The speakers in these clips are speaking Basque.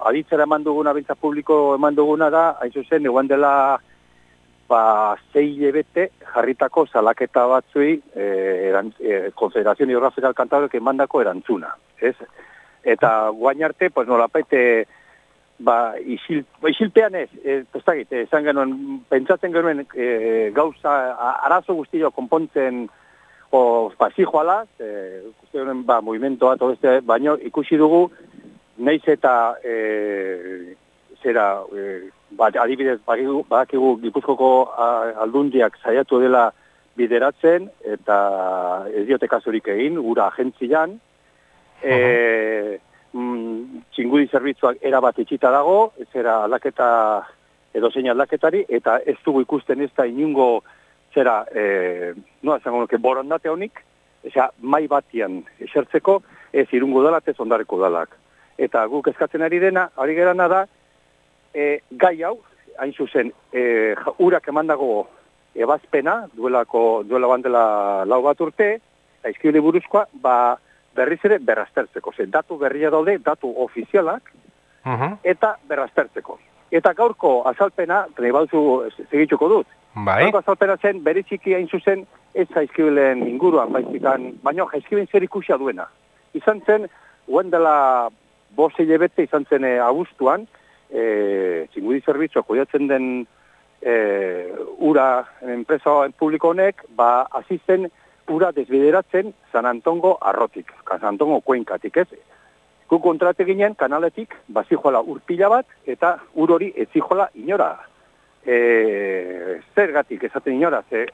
aditzera eman duguna, bintza publiko eman duguna da, hain zuzen, eguan dela ba, zei lebete jarritako salaketa batzui e, eran, e, Konfederazio Hidrografikal Kantabrek emandako erantzuna. Ez? Eta guain arte, pues nola paite, ba, isil, ba, isilpean ez, e, tostagit, esan genuen, pentsatzen genuen e, gauza, arazo guztio konpontzen o pasijoala, e, genuen, ba, movimentoa, este, baino ikusi dugu, neiz eta e, zera, e, ba, adibidez, badakigu Gipuzkoko aldundiak saiatu dela bideratzen, eta ez diote kasurik egin, ura agentzian, uh -huh. mm, txingudi zerbitzuak erabat itxita dago, ez era aldaketa, edo zein aldaketari, eta ez dugu ikusten ez da inungo, zera, e, no, zango nuke, borondate honik, eza, mai batian esertzeko, ez irungo dalak, ez ondareko dalak. Eta guk eskatzen ari dena, ari gerana da, e, gai hau, hain zuzen, e, urak emandago ebazpena, duelako, duela bandela lau bat urte, aizkibili buruzkoa, ba, berriz ere berraztertzeko. Ze, datu berria daude, datu ofizialak, eta berraztertzeko. Eta gaurko azalpena, nahi bauzu segituko dut, bai. gaurko azalpena zen, beriziki hain zuzen, ez jaizkibilen inguruan, baizikan, baina jaizkibilen zer ikusia duena. Izan zen, guen dela bose bete izan zen e, abuztuan, e, zingudi zerbitzua koiatzen den e, ura enpresa publiko honek, ba, azizten ura desbideratzen San Antongo arrotik, San Antongo kuenkatik ez. Ku kontrate ginen kanaletik, bazijoala urpila bat, eta ur hori etzijoala inora. E, zer gatik esaten inora, ze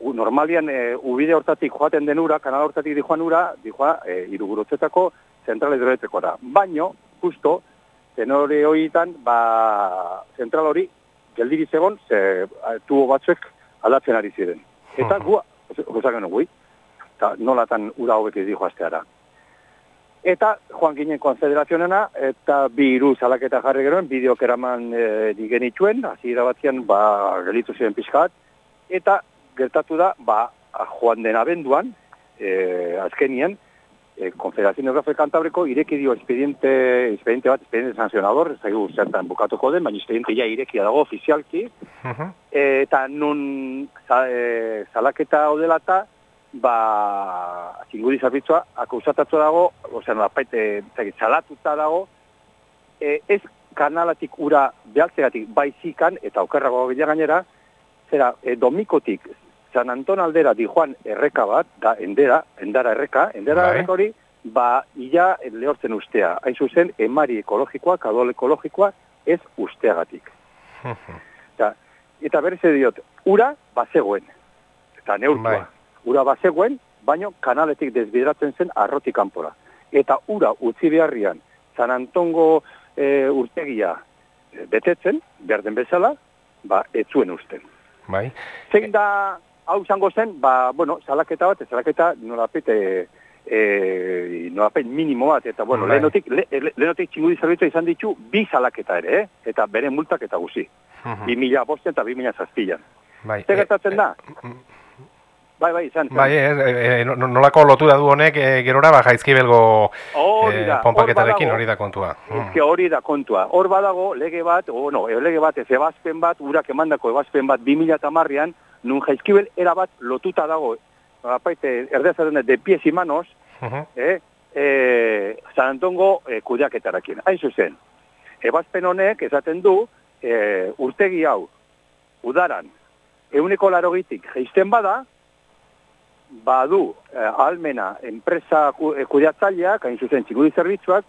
normalian e, ubide hortatik joaten den ura, kanal hortatik dijoan ura, dijoa e, irugurotzetako zentrale droetzeko da. Baino, justo, tenore horietan, ba, zentral hori, geldiri zegon, ze tubo batzuek aldatzen ari ziren. Eta uh -huh. gua, osaken gui, eta nolatan ura hobek ez dijo asteara. Eta joan ginen konfederazionena, eta bi iru salaketa jarri geroen, bideok eraman e, digenituen, hasi batzian, ba, gelitu ziren pixkat, eta gertatu da, ba, joan den abenduan, e, azkenien, eh, Konfederazio Geográfica Cantabriko ireki dio expediente, expediente bat, expediente sancionador, zaigu zertan bukatuko den, baina expediente ja ireki dago ofizialki, eta nun za, e, salaketa odelata, ba, zingudi zerbitzua, akusatatu dago, ozera, no, apaite, salatuta dago, e, ez kanalatik ura behaltzegatik baizikan, eta okerrago bila gainera, zera, e, domikotik San Anton aldera di Juan erreka bat, da endera, endara erreka, endera bai. erreka hori, ba, ia lehortzen ustea. Hain zuzen, emari ekologikoa, kadol ekologikoa, ez usteagatik. eta, eta berriz diot, ura bazegoen, eta neurtua. Bai. Ura bazegoen, baino kanaletik desbideratzen zen arrotik kanpora. Eta ura utzi beharrian, San Antongo e, urtegia e, betetzen, berden bezala, ba, etzuen usten. Bai. Zein da hau izango zen, ba, bueno, salaketa bat, salaketa nolapet, e, e, nolapet minimo bat, eta, bueno, bai. lehenotik, le, lehenotik txingudi zerbitzu izan ditu, bi salaketa ere, eh? eta bere multak eta guzi. Bi mila bosten eta bi mila zazpilan. Bai. Zer gertatzen da? Bai, bai, izan. Bai, e, e, nolako lotu da du honek, e, gerora, ba, jaizki belgo e, pompaketarekin hori da kontua. Ezke hori da kontua. Hor badago, lege bat, o no, lege bat, ez ebazpen bat, urak emandako ebazpen bat, bi mila tamarrian, nun jaizkibel erabat lotuta dago, apaite, erdezaren de pies y manos, uh -huh. eh, eh, San Antongo eh, kudeaketarakin. Hain zuzen, ebazpen honek esaten du, eh, urtegi hau, udaran, euneko larogitik jaisten bada, badu eh, almena enpresa eh, kudeatzaileak, hain zuzen txikudi zerbitzuak,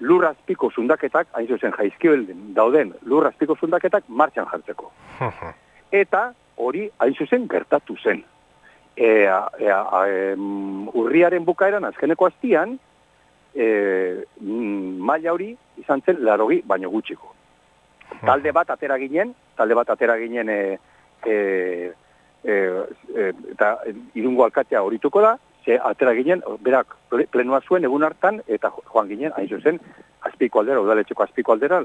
lurrazpiko zundaketak, hain zuzen jaizkibel dauden lurrazpiko zundaketak martxan jartzeko. Eta hori hain zuzen gertatu zen. E, e, e, urriaren bukaeran azkeneko aztian, e, mm, maila hori izan zen larogi baino gutxiko. Talde bat atera ginen, talde bat atera ginen e, e, e, e, eta irungo alkatea horituko da, ze atera ginen, berak plenua zuen egun hartan, eta joan ginen, hain zuzen, azpiko aldera, udaletxeko azpiko aldera,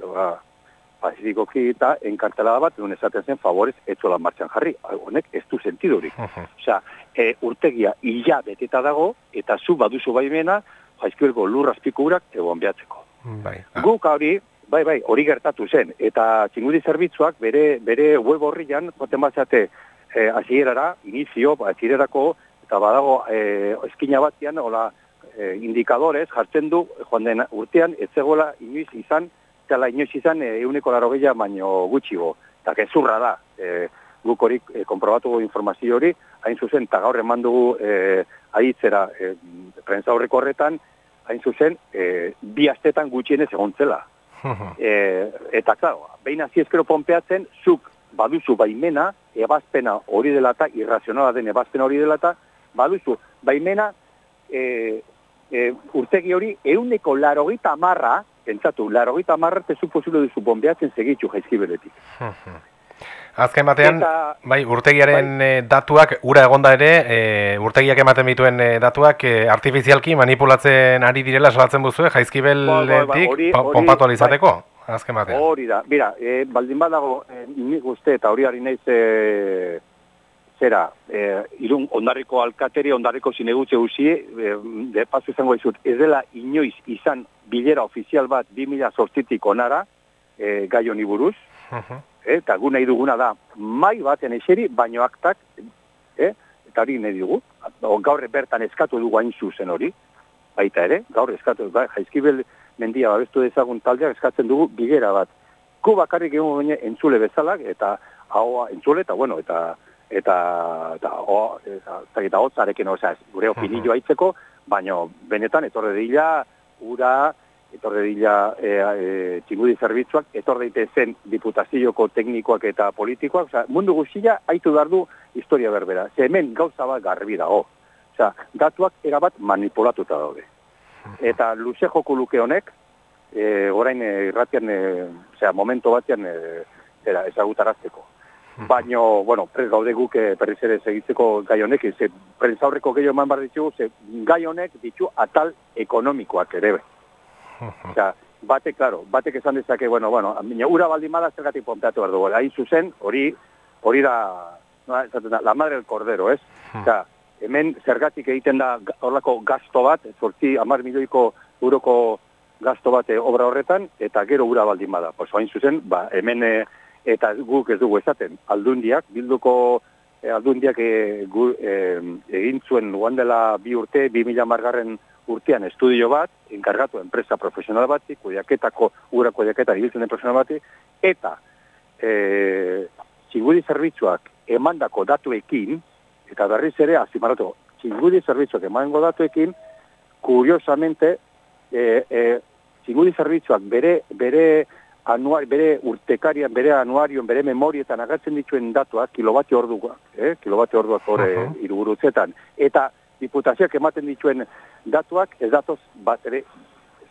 pazifikoki eta enkartelada bat, egun esaten zen, favorez, etxola martxan jarri. Honek, ez du sentidurik. Osea, e, urtegia illa beteta dago, eta zu baduzu baimena, jaizkibelko lurrazpiko urak egon behatzeko. Bai. Guk hori, bai, bai, hori gertatu zen. Eta txingudi zerbitzuak bere, bere web horrian, joten batzate, eh, azierara, inizio, azierarako, eta badago eh, eskina batian, hola, eh, indikadores jartzen du, joan den urtean, ez zegoela inoiz izan, eta inoiz izan, eh, euneko laro baino gutxigo. Eta gezurra da, eh, guk hori e, konprobatu informazio hori, hain zuzen, eta gaur eman dugu e, aitzera e, prensa horreko horretan, hain zuzen, e, bi astetan gutxienez egontzela. e, eta, claro, behin aziezkero pompeatzen, zuk baduzu baimena, ebazpena hori dela eta, irrazionala den ebazpena hori dela eta, baduzu baimena, e, e, urtegi hori, euneko larogita marra, pentsatu, larogita marra, tezu posible duzu bombeatzen segitxu jaizkibeletik. Azken batean, bai, urtegiaren bai. Eh, datuak, ura egonda ere, e, urtegiak ematen bituen e, datuak e, artifizialki manipulatzen ari direla salatzen buzue, jaizkibeletik bai, bai, pompatu alizateko, bai. azken batean. Hori da, bera, e, baldin badago, e, nik uste eta hori hari nahiz, e, zera, e, irun ondarriko alkateri, ondarriko zinegutze usi, e, de pasu izango izut, ez dela inoiz izan bilera ofizial bat 2000 sortzitik onara, e, gai honi buruz, eta gu nahi duguna da, mai baten eseri, baino aktak, eh? eta hori nahi dugu, gaur bertan eskatu dugu hain zuzen hori, baita ere, gaur eskatu, ba, jaizkibel mendia babestu dezagun taldeak eskatzen dugu bigera bat. Gu bakarrik egun entzule bezalak, eta hau entzule, eta bueno, eta eta eta o, eta, hotzarekin, osea, gure opinioa itzeko, baino benetan etorre dira, ura, etorre dila e, e, txingudi zerbitzuak, etorre daite zen diputazioko teknikoak eta politikoak, oza, mundu guztia haitu behar du historia berbera. Ze hemen gauza bat garbi dago. Oza, datuak erabat manipulatuta daude. Eta luze joko luke honek, e, orain e, irratian, e, oza, momento batean e, era, ezagutarazteko. Baina, bueno, prez gaude guk e, perriz ere segitzeko gai honek, ze prez aurreko gehiago eman bar ditugu, ze gai honek ditu atal ekonomikoak ere. Osea, bate, claro, batek esan dezake, bueno, bueno, mina, ura baldin bada zergatik pompeatu behar dugu. Hain zuzen, hori, hori da, no, la madre del cordero, ez? Osea, hemen zergatik egiten da horlako gasto bat, zortzi, amar milioiko uroko gasto bate obra horretan, eta gero ura baldin bada. Pues, hain zuzen, ba, hemen, e, eta guk ez dugu esaten, aldundiak, bilduko e, aldundiak e, gu, e, egin zuen guan dela bi urte, bi mila margarren urtean estudio bat, enkargatu enpresa profesional bati, kudiaketako, ura kudiaketan ibiltzen den profesional bati, eta e, zingudi zerbitzuak emandako datuekin, eta berriz ere, azimaratu, zingudi zerbitzuak emandako datuekin, kuriosamente, e, e, zingudi zerbitzuak bere, bere, anuar, bere urtekarian, bere anuarion, bere memorietan agatzen dituen datuak, kilobati orduak, eh? kilobati orduak horre uh -huh. irugurutzetan, eta diputazioak ematen dituen datuak ez datoz bat ere,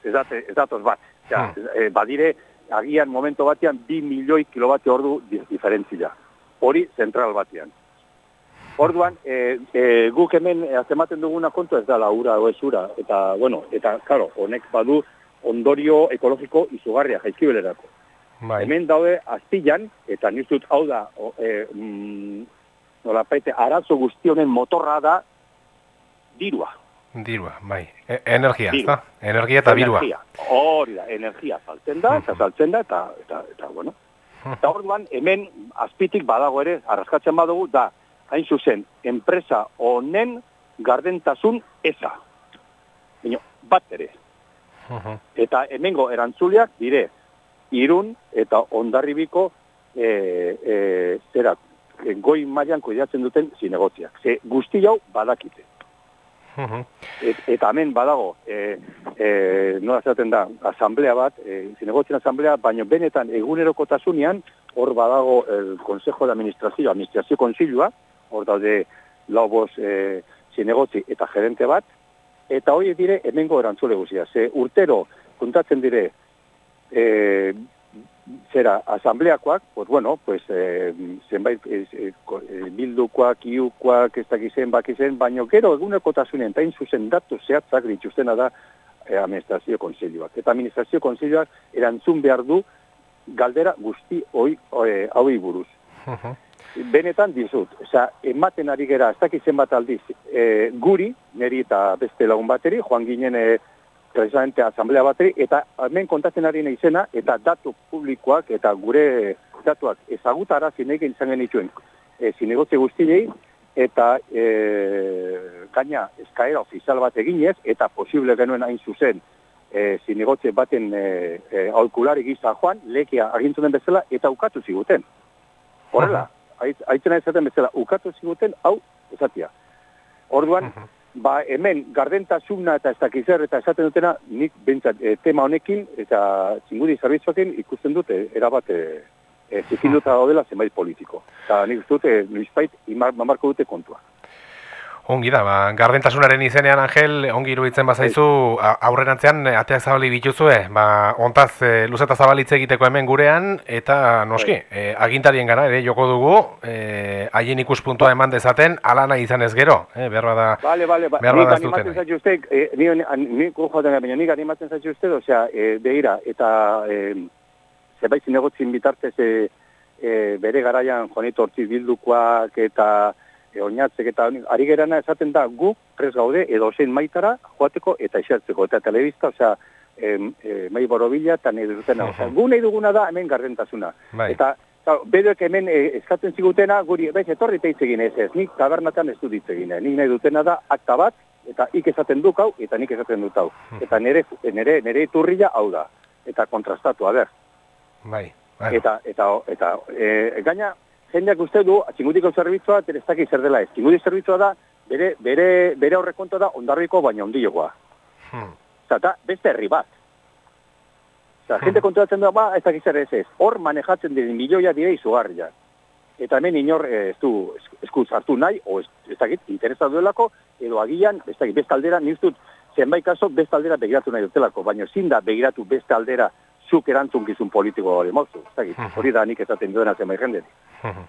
ez, date, ez datoz bat. Ja, hmm. e, badire, agian momento batean bi milioi kilobate ordu diferentzia. Hori zentral batean. Orduan, e, e, guk hemen azematen duguna kontu ez da laura o ez ura. Eta, bueno, eta, karo, honek badu ondorio ekologiko izugarria jaizkibelerako. Bai. Hemen daude azpilan, eta nizut hau da, o, e, mm, nola paite, arazo guztionen motorra da dirua. Dirua, bai. E energia, dirua. Energia eta birua. Hori da, energia saltzen da, eta saltzen da, eta, eta, eta, bueno. Eta orduan, hemen azpitik badago ere, arraskatzen badugu, da, hain zuzen, enpresa honen gardentasun eza. Bino, bat ere. Eta hemengo erantzuleak dire, irun eta ondarribiko e, e, zera, goi mailan kuidatzen duten zinegotziak. Ze guzti hau badakite. Et, eta hemen badago, e, e, nola zaten da, asamblea bat, e, zinegotzen asamblea, baina benetan eguneroko tasunean, hor badago el Consejo de Administrazio, Administrazio Konsilua, hor daude lau boz e, zinegotzi eta gerente bat, eta hori dire hemengo erantzule guzia. Ze urtero, kontatzen dire, e, zera asambleakoak, pues bueno, pues eh, zenbait eh, eh, bildukoak, iukoak, ez dakiz zen, bakizen, baino gero egunekotasunen tain zuzen datu zehatzak dituztena da eh, administrazio konsilioak. Eta administrazio konsilioak erantzun behar du galdera guzti hoi eh, hau buruz. Benetan dizut, oza, ematen ari gera, ez dakizen bat aldiz, eh, guri, neri eta beste lagun bateri, joan ginen eh, precisamente asamblea bateri, eta hemen kontatzen ari izena, eta datu publikoak, eta gure datuak ezagutara zineken izan genituen e, zinegotze guztiei, eta e, gaina eskaera ofizial bat eginez, eta posible genuen hain zuzen, e, zinegotze baten e, e, aurkulari gizta joan, lekia agintzen bezala, eta ukatu ziguten. Horrela, haitzen ezaten bezala, ukatu ziguten, hau, ezatia. Orduan, ba, hemen gardentasuna eta ez dakizer eta esaten dutena, nik bentsat e, tema honekin eta zingudi zerbitzuakin ikusten dute erabat e, e, zikinduta daudela zenbait politiko. Eta nik uste dute, nuizpait, mamarko dute kontua. Ongi da, ba, gardentasunaren izenean, Angel, ongi iruditzen bazaizu, aurrenantzean ateak zabali bituzue, ba, ontaz e, luzeta zabalitze egiteko hemen gurean, eta noski, e, agintarien gara, ere, joko dugu, e, haien ikuspuntua eman dezaten, alana izan ez gero, e, behar bada, vale, vale, ba, behar bada zuten. Nik animatzen zaituzte, e, nik joaten baina nik animatzen zaituzte, osea, e, behira, eta e, zebait zinegotzin bitartez, e, e, bere garaian, joanito hortzi bildukoak, eta e, oinatzek eta ari gerana esaten da gu pres gaude edo zein maitara joateko eta isertzeko eta telebista, osea, e, mai borobila eta nahi dutena. Osea, gu nahi duguna da hemen gardentasuna. Bai. Eta bedoek hemen e, eskatzen zigutena, guri, bez, etorri teitzegin ez ez, nik tabernatan ez du ditzegin, nik nahi dutena da akta bat, eta ik esaten duk hau, eta nik esaten dut hau. Eta nere, nere, nere iturria hau da. Eta kontrastatu, a ber. Bai. Eta, eta, eta, e, gaina, jendeak uste du, txingutiko zerbitzua, ez dakit zer dela ez. Txingutik zerbitzua da, bere, bere, bere aurrekonto da, ondarriko baina ondiokoa. Hmm. Zata, beste herri bat. Zata, hmm. jende konturatzen da, ba, ez dakit zer ez ez. Hor manejatzen den milioia dire izugarria. Eta hemen inor eh, ez du eskuz hartu nahi, o ez, ez dakit, interesa duelako, edo agian, ez dakit, beste aldera, niztut, zenbait kaso, beste aldera begiratu nahi dutelako, baina zin da begiratu beste aldera zuk erantzun gizun politiko hori mozu. Hori da nik esaten duena zenbait jende.